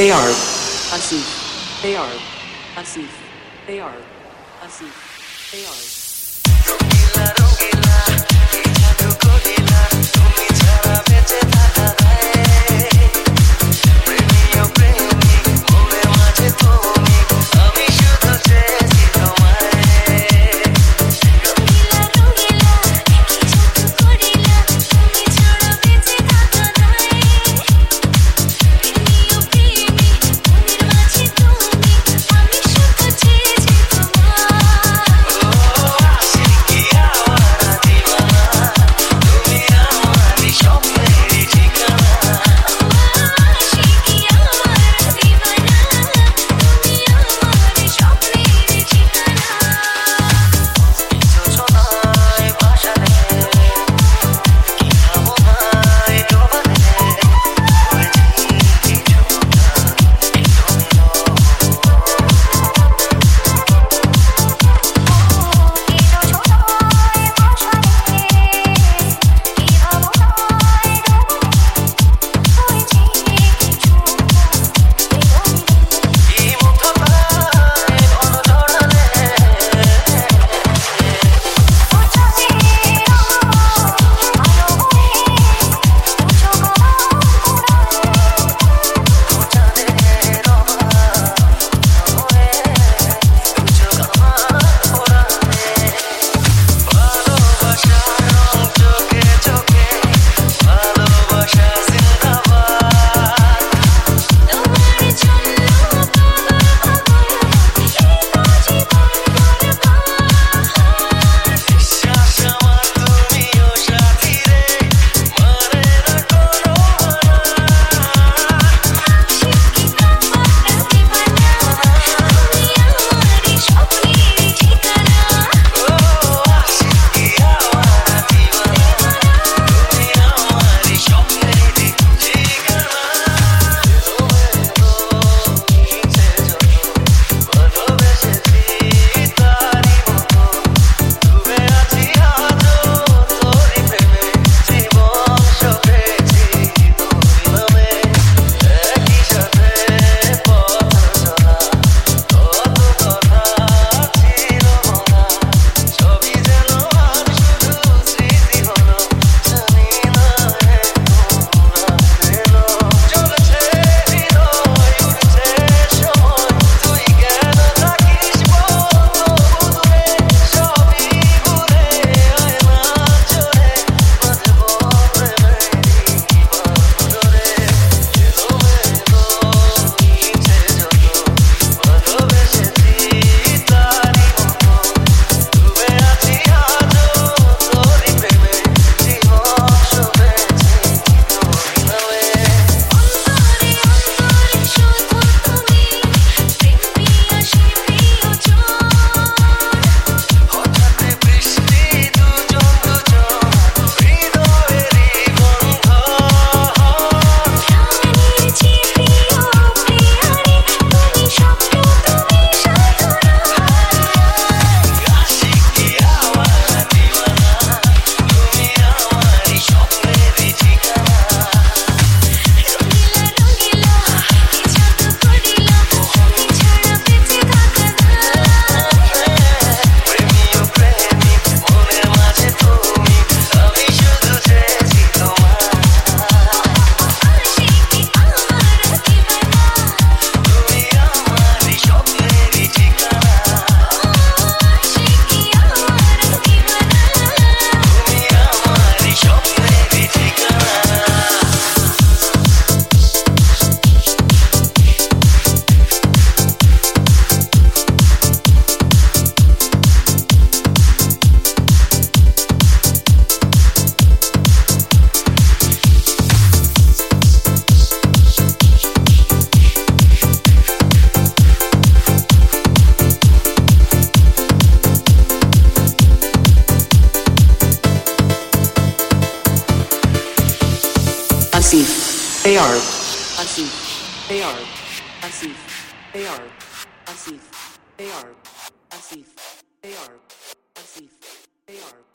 They are Asif. They are Asif. They are Asif. They are. Gila. They are assim. They are assim. They are assim. They are assim. They are assim. They are.